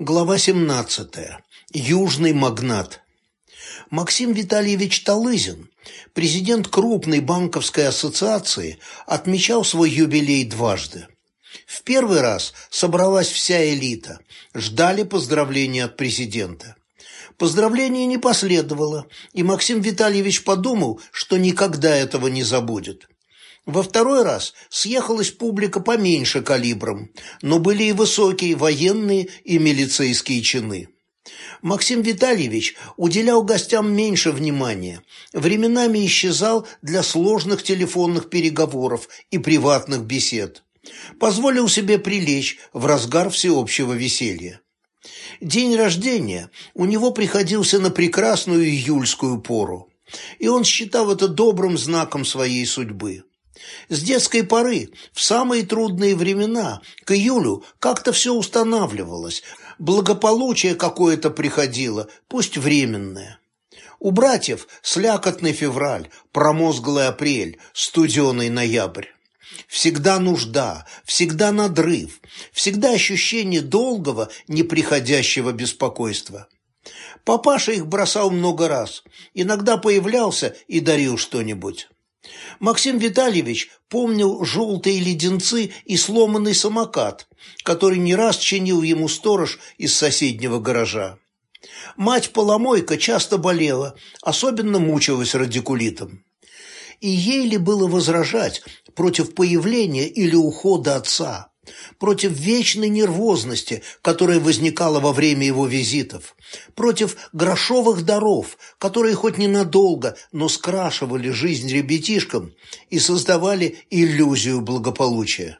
Глава 17. Южный магнат. Максим Витальевич Талызин, президент крупной банковской ассоциации, отмечал свой юбилей дважды. В первый раз собралась вся элита, ждали поздравления от президента. Поздравления не последовало, и Максим Витальевич подумал, что никогда этого не забудет. Во второй раз съехалась публика поменьше калибром, но были и высокие военные и милицейские чины. Максим Витальевич уделял гостям меньше внимания, временами исчезал для сложных телефонных переговоров и приватных бесед. Позволил себе прилечь в разгар всеобщего веселья. День рождения у него приходился на прекрасную июльскую пору, и он считал это добрым знаком своей судьбы. С детской поры, в самые трудные времена, к июлю как-то все устанавливалось, благополучие какое-то приходило, пусть временное. У братьев слякотный февраль, промозглый апрель, студеный ноябрь. Всегда нужда, всегда надрыв, всегда ощущение долгого, неприходящего беспокойства. Папаша их бросал много раз, иногда появлялся и дарил что-нибудь. Максим Витальевич помнил желтые леденцы и сломанный самокат, который не раз чинил ему сторож из соседнего гаража. Мать-поломойка часто болела, особенно мучилась радикулитом. И ей ли было возражать против появления или ухода отца? Против вечной нервозности, которая возникала во время его визитов, против грошовых даров, которые хоть ненадолго, но скрашивали жизнь ребятишкам и создавали иллюзию благополучия.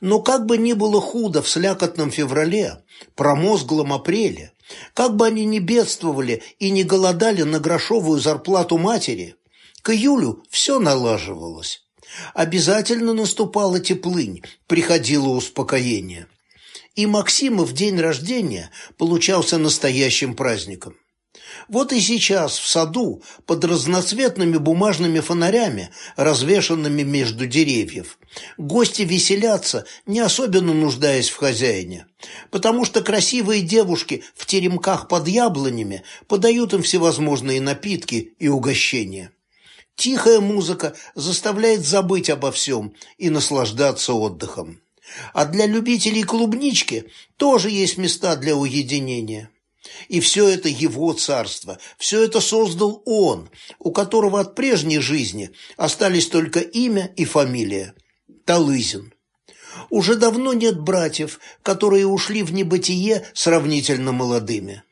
Но как бы ни было худо в слякотном феврале, промозглом апреле, как бы они ни бедствовали и не голодали на грошовую зарплату матери, к июлю все налаживалось. Обязательно наступала теплынь, приходило успокоение. И Максима в день рождения получался настоящим праздником. Вот и сейчас в саду под разноцветными бумажными фонарями, развешанными между деревьев, гости веселятся, не особенно нуждаясь в хозяине, потому что красивые девушки в теремках под яблонями подают им всевозможные напитки и угощения. Тихая музыка заставляет забыть обо всем и наслаждаться отдыхом. А для любителей клубнички тоже есть места для уединения. И все это его царство, все это создал он, у которого от прежней жизни остались только имя и фамилия – Талызин. Уже давно нет братьев, которые ушли в небытие сравнительно молодыми.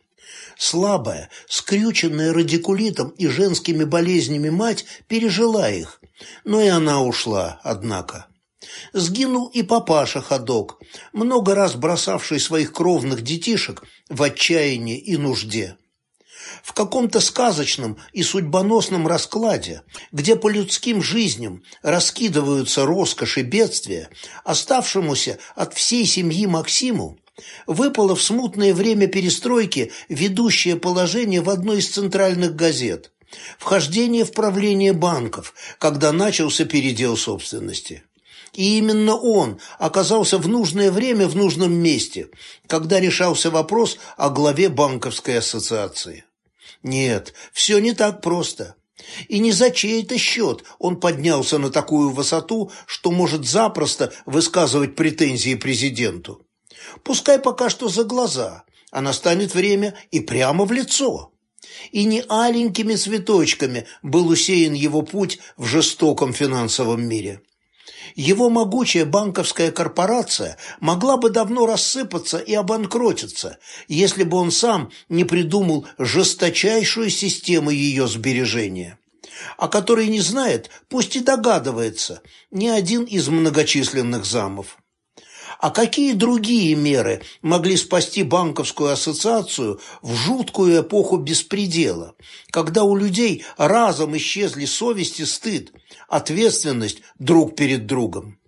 Слабая, скрюченная радикулитом и женскими болезнями мать пережила их, но и она ушла, однако. Сгинул и папаша ходок, много раз бросавший своих кровных детишек в отчаянии и нужде. В каком-то сказочном и судьбоносном раскладе, где по людским жизням раскидываются роскошь и бедствия, оставшемуся от всей семьи Максиму, выпало в смутное время перестройки ведущее положение в одной из центральных газет – вхождение в правление банков, когда начался передел собственности. И именно он оказался в нужное время в нужном месте, когда решался вопрос о главе банковской ассоциации. Нет, все не так просто. И не за чей-то счет он поднялся на такую высоту, что может запросто высказывать претензии президенту. Пускай пока что за глаза, а настанет время и прямо в лицо. И не аленькими цветочками был усеян его путь в жестоком финансовом мире. Его могучая банковская корпорация могла бы давно рассыпаться и обанкротиться, если бы он сам не придумал жесточайшую систему ее сбережения, о которой не знает, пусть и догадывается, ни один из многочисленных замов. А какие другие меры могли спасти банковскую ассоциацию в жуткую эпоху беспредела, когда у людей разом исчезли совесть и стыд, ответственность друг перед другом?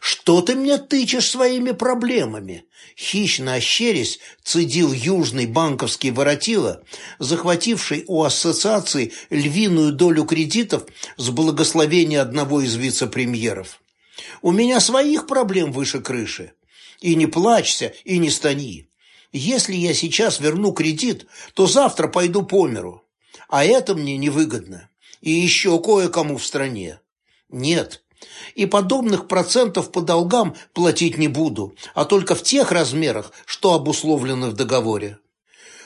«Что ты мне тычешь своими проблемами?» Хищно ощерясь, цедил южный банковский воротило, захвативший у ассоциации львиную долю кредитов с благословения одного из вице-премьеров. У меня своих проблем выше крыши. И не плачься, и не стани. Если я сейчас верну кредит, то завтра пойду по миру. А это мне невыгодно. И еще кое-кому в стране. Нет. И подобных процентов по долгам платить не буду, а только в тех размерах, что обусловлены в договоре.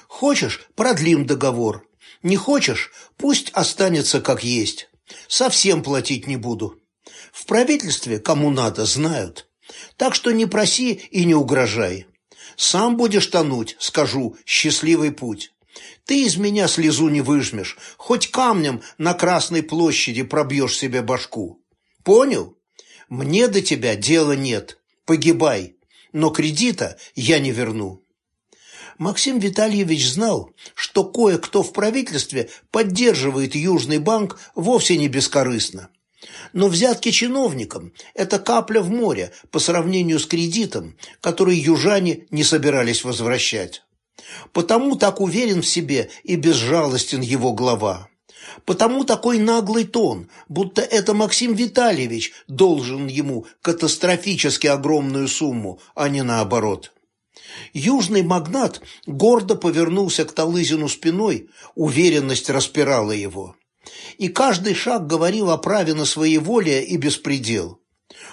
Хочешь, продлим договор. Не хочешь, пусть останется как есть. Совсем платить не буду. В правительстве, кому надо, знают. Так что не проси и не угрожай. Сам будешь тонуть, скажу, счастливый путь. Ты из меня слезу не выжмешь, хоть камнем на Красной площади пробьешь себе башку. Понял? Мне до тебя дела нет. Погибай. Но кредита я не верну. Максим Витальевич знал, что кое-кто в правительстве поддерживает Южный банк вовсе не бескорыстно. Но взятки чиновникам – это капля в море по сравнению с кредитом, который южане не собирались возвращать. Потому так уверен в себе и безжалостен его глава. Потому такой наглый тон, будто это Максим Витальевич должен ему катастрофически огромную сумму, а не наоборот. Южный магнат гордо повернулся к Талызину спиной, уверенность распирала его и каждый шаг говорил о праве на своеволие и беспредел.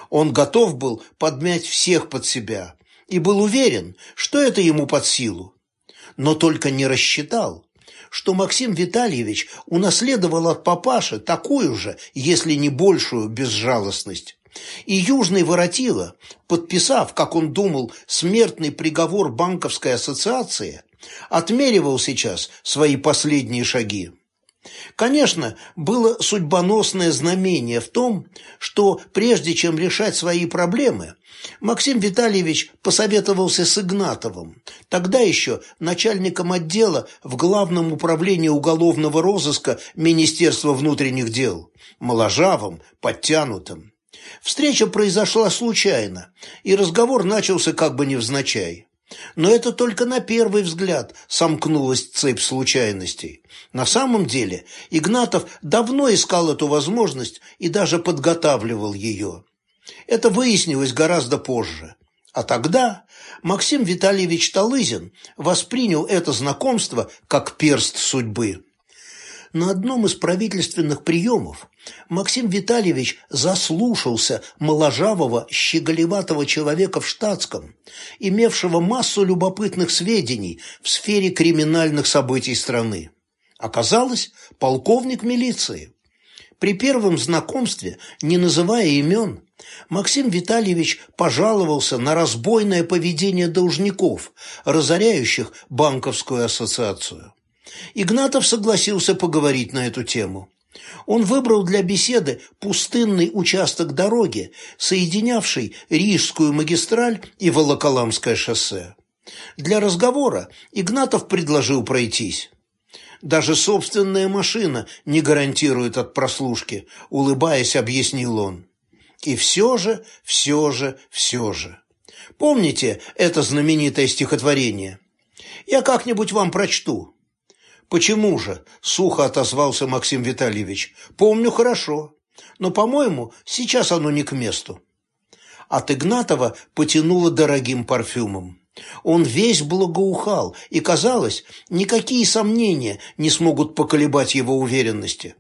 Он готов был подмять всех под себя и был уверен, что это ему под силу. Но только не рассчитал, что Максим Витальевич унаследовал от папаши такую же, если не большую, безжалостность. И Южный воротило, подписав, как он думал, смертный приговор банковской ассоциации, отмеривал сейчас свои последние шаги. Конечно, было судьбоносное знамение в том, что прежде чем решать свои проблемы, Максим Витальевич посоветовался с Игнатовым, тогда еще начальником отдела в Главном управлении уголовного розыска Министерства внутренних дел, моложавым, подтянутым. Встреча произошла случайно, и разговор начался как бы невзначай. Но это только на первый взгляд сомкнулась цепь случайностей. На самом деле Игнатов давно искал эту возможность и даже подготавливал ее. Это выяснилось гораздо позже. А тогда Максим Витальевич Талызин воспринял это знакомство как перст судьбы. На одном из правительственных приемов Максим Витальевич заслушался моложавого, щеголеватого человека в штатском, имевшего массу любопытных сведений в сфере криминальных событий страны. Оказалось, полковник милиции. При первом знакомстве, не называя имен, Максим Витальевич пожаловался на разбойное поведение должников, разоряющих банковскую ассоциацию. Игнатов согласился поговорить на эту тему. Он выбрал для беседы пустынный участок дороги, соединявший Рижскую магистраль и Волоколамское шоссе. Для разговора Игнатов предложил пройтись. Даже собственная машина не гарантирует от прослушки, улыбаясь, объяснил он. И все же, все же, все же. Помните это знаменитое стихотворение? Я как-нибудь вам прочту. «Почему же?» – сухо отозвался Максим Витальевич. «Помню хорошо, но, по-моему, сейчас оно не к месту». От Игнатова потянуло дорогим парфюмом. Он весь благоухал, и, казалось, никакие сомнения не смогут поколебать его уверенности.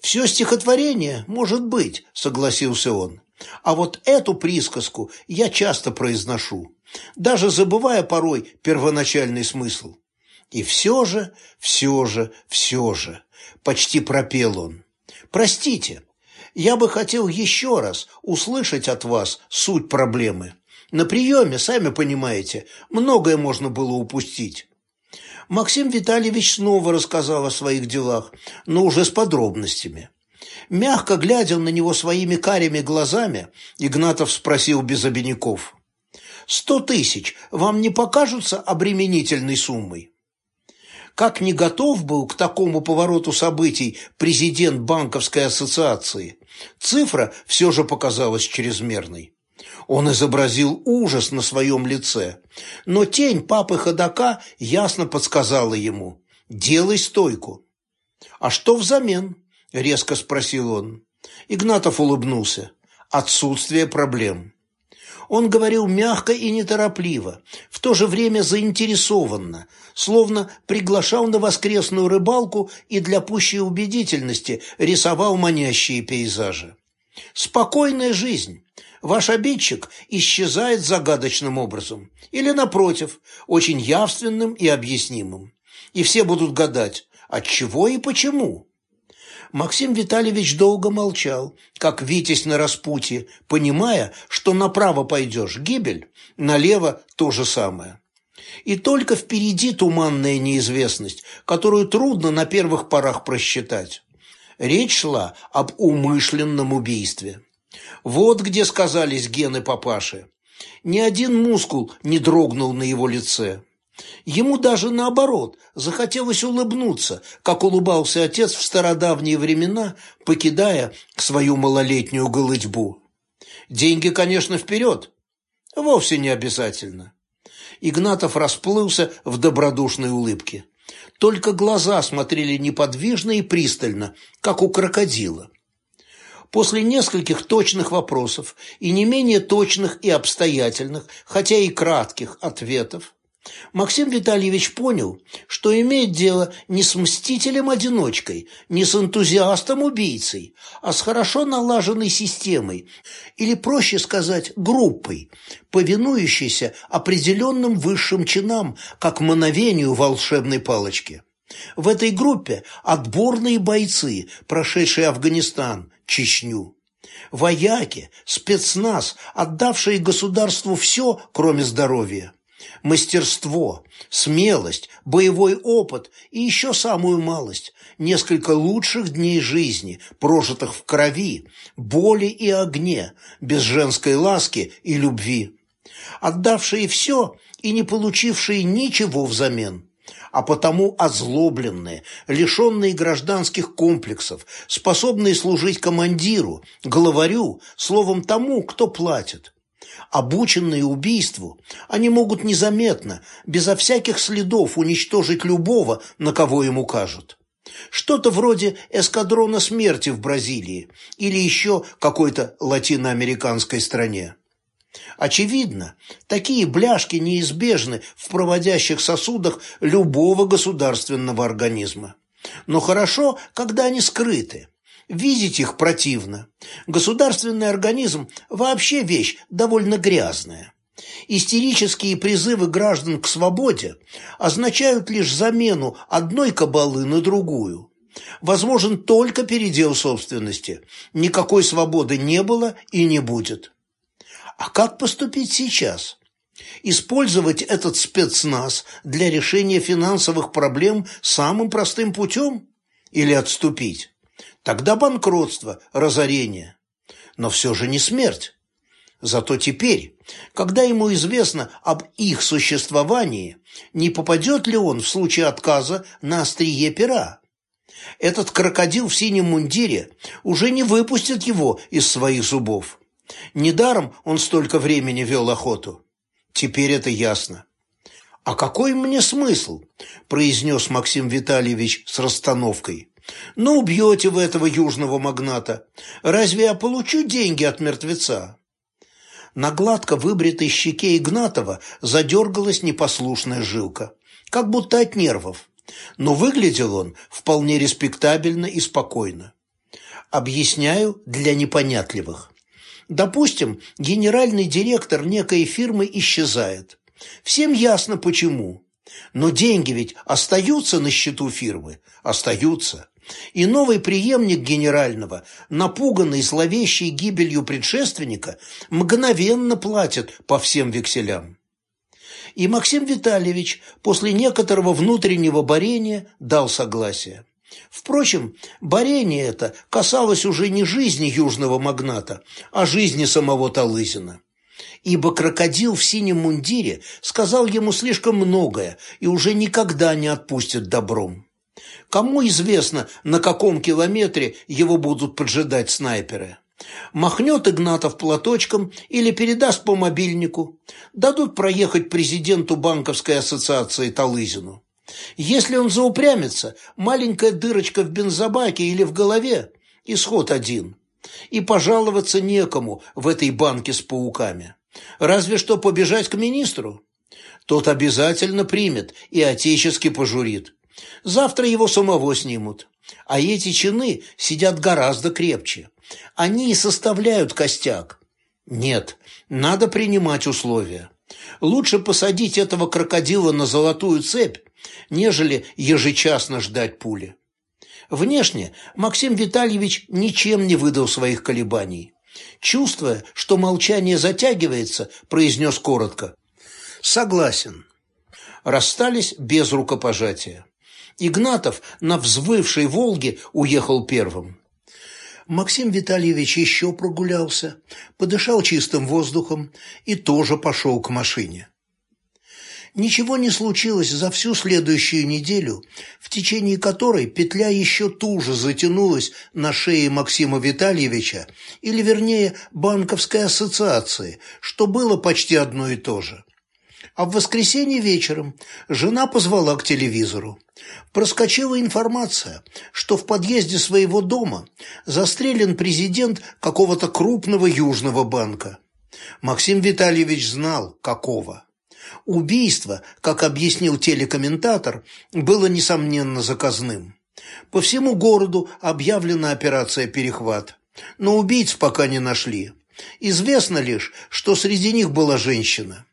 «Все стихотворение, может быть», – согласился он. «А вот эту присказку я часто произношу, даже забывая порой первоначальный смысл. И все же, все же, все же, почти пропел он. Простите, я бы хотел еще раз услышать от вас суть проблемы. На приеме, сами понимаете, многое можно было упустить. Максим Витальевич снова рассказал о своих делах, но уже с подробностями. Мягко глядя на него своими карими глазами, Игнатов спросил без обиняков. «Сто тысяч вам не покажутся обременительной суммой?» Как не готов был к такому повороту событий президент банковской ассоциации, цифра все же показалась чрезмерной. Он изобразил ужас на своем лице, но тень папы ходока ясно подсказала ему «делай стойку». «А что взамен?» – резко спросил он. Игнатов улыбнулся. «Отсутствие проблем». Он говорил мягко и неторопливо, в то же время заинтересованно, словно приглашал на воскресную рыбалку и для пущей убедительности рисовал манящие пейзажи. Спокойная жизнь. Ваш обидчик исчезает загадочным образом. Или, напротив, очень явственным и объяснимым. И все будут гадать, от чего и почему. Максим Витальевич долго молчал, как Витязь на распутье, понимая, что направо пойдешь – гибель, налево – то же самое. И только впереди туманная неизвестность, которую трудно на первых порах просчитать. Речь шла об умышленном убийстве. Вот где сказались гены папаши. Ни один мускул не дрогнул на его лице. Ему даже наоборот захотелось улыбнуться, как улыбался отец в стародавние времена, покидая свою малолетнюю голытьбу. Деньги, конечно, вперед. Вовсе не обязательно. Игнатов расплылся в добродушной улыбке. Только глаза смотрели неподвижно и пристально, как у крокодила. После нескольких точных вопросов и не менее точных и обстоятельных, хотя и кратких ответов, Максим Витальевич понял, что имеет дело не с мстителем-одиночкой, не с энтузиастом-убийцей, а с хорошо налаженной системой, или, проще сказать, группой, повинующейся определенным высшим чинам, как мановению волшебной палочки. В этой группе отборные бойцы, прошедшие Афганистан, Чечню. Вояки, спецназ, отдавшие государству все, кроме здоровья мастерство, смелость, боевой опыт и еще самую малость – несколько лучших дней жизни, прожитых в крови, боли и огне, без женской ласки и любви. Отдавшие все и не получившие ничего взамен – а потому озлобленные, лишенные гражданских комплексов, способные служить командиру, главарю, словом тому, кто платит. Обученные убийству, они могут незаметно, безо всяких следов уничтожить любого, на кого им укажут. Что-то вроде эскадрона смерти в Бразилии или еще какой-то латиноамериканской стране. Очевидно, такие бляшки неизбежны в проводящих сосудах любого государственного организма. Но хорошо, когда они скрыты. Видеть их противно. Государственный организм вообще вещь довольно грязная. Истерические призывы граждан к свободе означают лишь замену одной кабалы на другую. Возможен только передел собственности. Никакой свободы не было и не будет. А как поступить сейчас? Использовать этот спецназ для решения финансовых проблем самым простым путем? Или отступить? Тогда банкротство, разорение. Но все же не смерть. Зато теперь, когда ему известно об их существовании, не попадет ли он в случае отказа на острие пера? Этот крокодил в синем мундире уже не выпустит его из своих зубов. Недаром он столько времени вел охоту. Теперь это ясно. «А какой мне смысл?» – произнес Максим Витальевич с расстановкой. Ну, убьете вы этого южного магната. Разве я получу деньги от мертвеца? На гладко выбритой щеке Игнатова задергалась непослушная жилка, как будто от нервов. Но выглядел он вполне респектабельно и спокойно. Объясняю для непонятливых. Допустим, генеральный директор некой фирмы исчезает. Всем ясно почему. Но деньги ведь остаются на счету фирмы, остаются. И новый преемник генерального, напуганный зловещей гибелью предшественника, мгновенно платит по всем векселям. И Максим Витальевич после некоторого внутреннего борения дал согласие. Впрочем, борение это касалось уже не жизни южного магната, а жизни самого Талызина. Ибо крокодил в синем мундире сказал ему слишком многое и уже никогда не отпустит добром. Кому известно, на каком километре его будут поджидать снайперы? Махнет Игнатов платочком или передаст по мобильнику. Дадут проехать президенту банковской ассоциации Талызину. Если он заупрямится, маленькая дырочка в бензобаке или в голове – исход один. И пожаловаться некому в этой банке с пауками. Разве что побежать к министру. Тот обязательно примет и отечески пожурит. Завтра его самого снимут. А эти чины сидят гораздо крепче. Они и составляют костяк. Нет, надо принимать условия. Лучше посадить этого крокодила на золотую цепь, нежели ежечасно ждать пули. Внешне Максим Витальевич ничем не выдал своих колебаний. Чувствуя, что молчание затягивается, произнес коротко. «Согласен». Расстались без рукопожатия. Игнатов на взвывшей «Волге» уехал первым. Максим Витальевич еще прогулялся, подышал чистым воздухом и тоже пошел к машине. Ничего не случилось за всю следующую неделю, в течение которой петля еще туже затянулась на шее Максима Витальевича, или вернее банковской ассоциации, что было почти одно и то же. А в воскресенье вечером жена позвала к телевизору. Проскочила информация, что в подъезде своего дома застрелен президент какого-то крупного южного банка. Максим Витальевич знал, какого. Убийство, как объяснил телекомментатор, было, несомненно, заказным. По всему городу объявлена операция «Перехват», но убийц пока не нашли. Известно лишь, что среди них была женщина.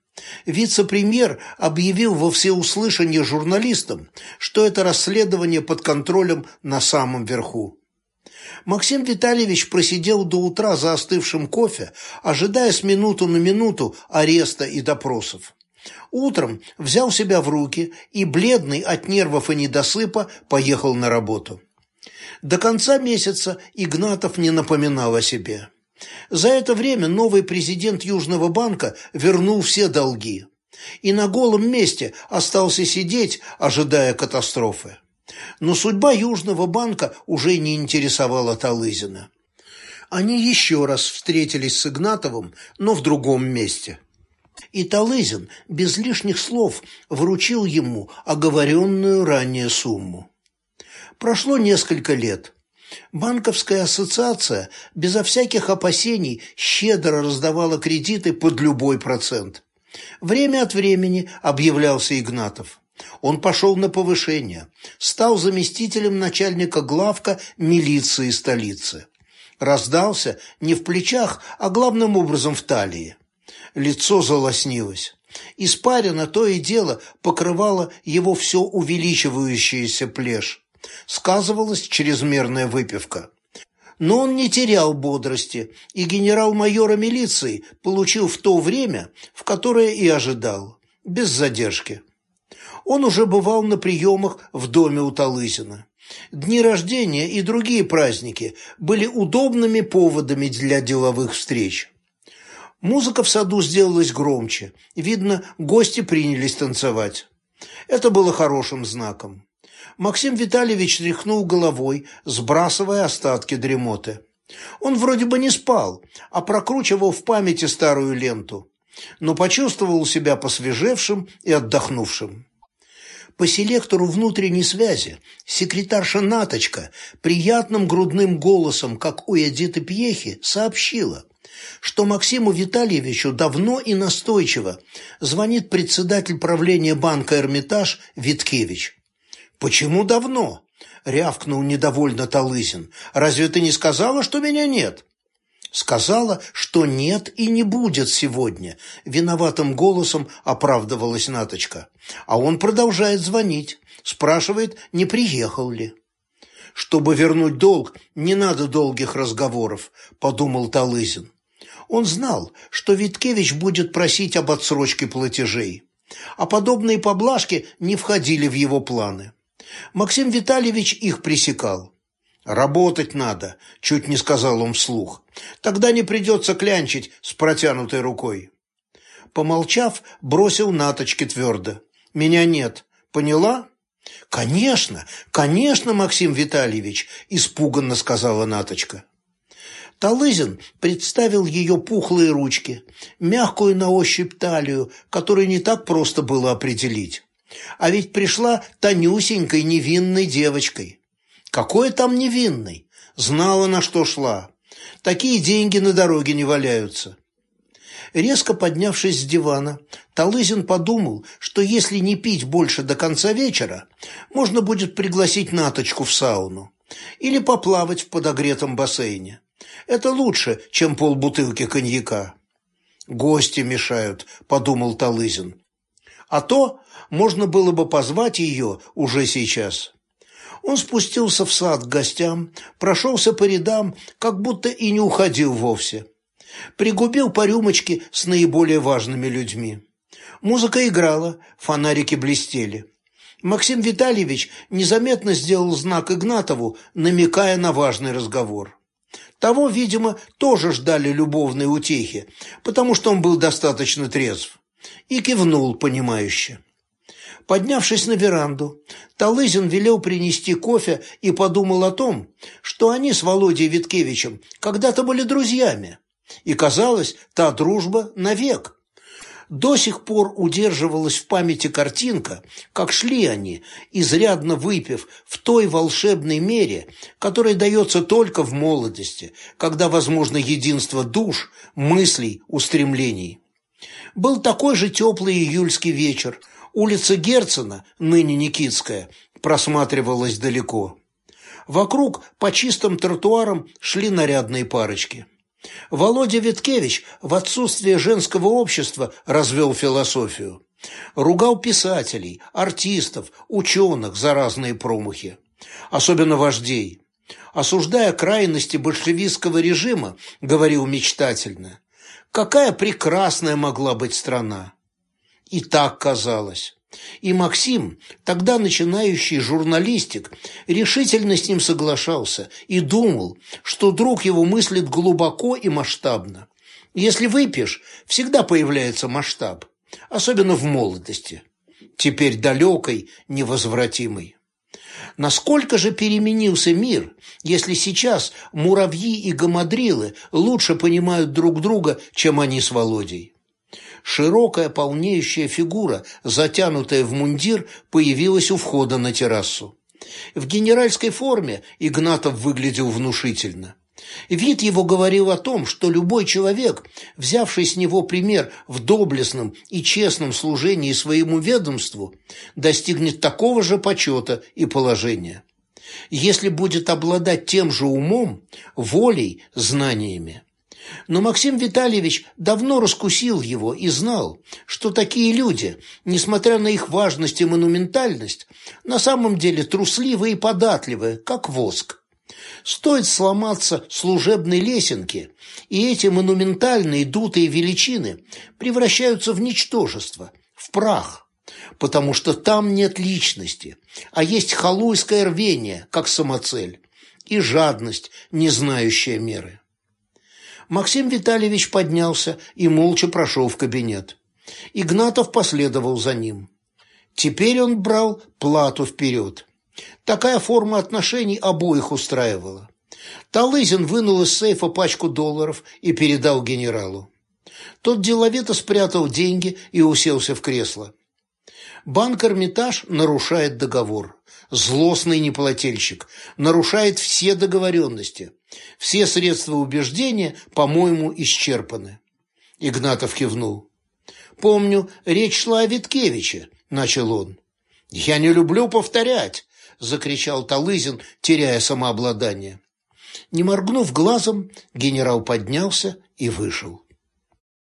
Вице-премьер объявил во всеуслышание журналистам, что это расследование под контролем на самом верху. Максим Витальевич просидел до утра за остывшим кофе, ожидая с минуту на минуту ареста и допросов. Утром взял себя в руки и, бледный от нервов и недосыпа, поехал на работу. До конца месяца Игнатов не напоминал о себе. За это время новый президент Южного банка вернул все долги и на голом месте остался сидеть, ожидая катастрофы. Но судьба Южного банка уже не интересовала Талызина. Они еще раз встретились с Игнатовым, но в другом месте. И Талызин без лишних слов вручил ему оговоренную ранее сумму. Прошло несколько лет. Банковская ассоциация безо всяких опасений щедро раздавала кредиты под любой процент. Время от времени объявлялся Игнатов. Он пошел на повышение, стал заместителем начальника главка милиции столицы. Раздался не в плечах, а главным образом в талии. Лицо залоснилось. Испарина то и дело покрывала его все увеличивающаяся плешь сказывалась чрезмерная выпивка. Но он не терял бодрости, и генерал-майора милиции получил в то время, в которое и ожидал, без задержки. Он уже бывал на приемах в доме у Талызина. Дни рождения и другие праздники были удобными поводами для деловых встреч. Музыка в саду сделалась громче. Видно, гости принялись танцевать. Это было хорошим знаком. Максим Витальевич тряхнул головой, сбрасывая остатки дремоты. Он вроде бы не спал, а прокручивал в памяти старую ленту, но почувствовал себя посвежевшим и отдохнувшим. По селектору внутренней связи секретарша Наточка приятным грудным голосом, как у Эдиты Пьехи, сообщила, что Максиму Витальевичу давно и настойчиво звонит председатель правления банка «Эрмитаж» Виткевич. «Почему давно?» – рявкнул недовольно Талызин. «Разве ты не сказала, что меня нет?» «Сказала, что нет и не будет сегодня», – виноватым голосом оправдывалась Наточка. А он продолжает звонить, спрашивает, не приехал ли. «Чтобы вернуть долг, не надо долгих разговоров», – подумал Талызин. Он знал, что Виткевич будет просить об отсрочке платежей, а подобные поблажки не входили в его планы. Максим Витальевич их пресекал. «Работать надо», – чуть не сказал он вслух. «Тогда не придется клянчить с протянутой рукой». Помолчав, бросил Наточке твердо. «Меня нет. Поняла?» «Конечно, конечно, Максим Витальевич», – испуганно сказала Наточка. Талызин представил ее пухлые ручки, мягкую на ощупь талию, которую не так просто было определить. А ведь пришла тонюсенькой невинной девочкой. Какой там невинной? Знала, на что шла. Такие деньги на дороге не валяются. Резко поднявшись с дивана, Талызин подумал, что если не пить больше до конца вечера, можно будет пригласить Наточку в сауну или поплавать в подогретом бассейне. Это лучше, чем полбутылки коньяка. «Гости мешают», — подумал Талызин. «А то можно было бы позвать ее уже сейчас». Он спустился в сад к гостям, прошелся по рядам, как будто и не уходил вовсе. Пригубил по рюмочке с наиболее важными людьми. Музыка играла, фонарики блестели. Максим Витальевич незаметно сделал знак Игнатову, намекая на важный разговор. Того, видимо, тоже ждали любовной утехи, потому что он был достаточно трезв. И кивнул, понимающе. Поднявшись на веранду, Талызин велел принести кофе и подумал о том, что они с Володей Виткевичем когда-то были друзьями. И казалось, та дружба навек. До сих пор удерживалась в памяти картинка, как шли они, изрядно выпив в той волшебной мере, которая дается только в молодости, когда возможно единство душ, мыслей, устремлений. Был такой же теплый июльский вечер. Улица Герцена, ныне Никитская, просматривалась далеко. Вокруг по чистым тротуарам шли нарядные парочки. Володя Виткевич в отсутствие женского общества развел философию. Ругал писателей, артистов, ученых за разные промахи. Особенно вождей. Осуждая крайности большевистского режима, говорил мечтательно, какая прекрасная могла быть страна. И так казалось. И Максим, тогда начинающий журналистик, решительно с ним соглашался и думал, что друг его мыслит глубоко и масштабно. Если выпьешь, всегда появляется масштаб, особенно в молодости, теперь далекой, невозвратимой. Насколько же переменился мир, если сейчас муравьи и гамадрилы лучше понимают друг друга, чем они с Володей? Широкая полнеющая фигура, затянутая в мундир, появилась у входа на террасу. В генеральской форме Игнатов выглядел внушительно. Вид его говорил о том, что любой человек, взявший с него пример в доблестном и честном служении своему ведомству, достигнет такого же почета и положения. Если будет обладать тем же умом, волей, знаниями. Но Максим Витальевич давно раскусил его и знал, что такие люди, несмотря на их важность и монументальность, на самом деле трусливы и податливы, как воск. Стоит сломаться служебной лесенке, и эти монументальные дутые величины превращаются в ничтожество, в прах, потому что там нет личности, а есть халуйское рвение, как самоцель, и жадность, не знающая меры. Максим Витальевич поднялся и молча прошел в кабинет. Игнатов последовал за ним. Теперь он брал плату вперед. Такая форма отношений обоих устраивала. Талызин вынул из сейфа пачку долларов и передал генералу. Тот деловито спрятал деньги и уселся в кресло. Банк «Эрмитаж» нарушает договор. Злостный неплательщик. Нарушает все договоренности. Все средства убеждения, по-моему, исчерпаны. Игнатов кивнул. «Помню, речь шла о Виткевиче», – начал он. «Я не люблю повторять», – закричал Талызин, теряя самообладание. Не моргнув глазом, генерал поднялся и вышел.